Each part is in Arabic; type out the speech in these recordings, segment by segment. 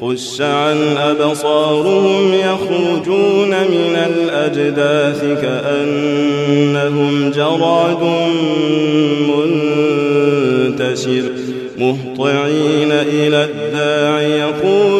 خش عن أبصارهم يخرجون من الأجداث كأنهم جراد منتشر مهطعين إلى الداع يقول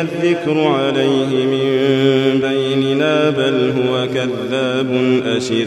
الذكر عليه من بيننا بل هو كذاب أشر.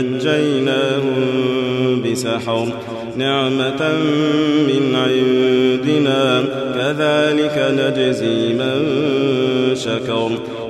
نجيناهم بسحر نعمة من عندنا. كذلك نجزي من شكر.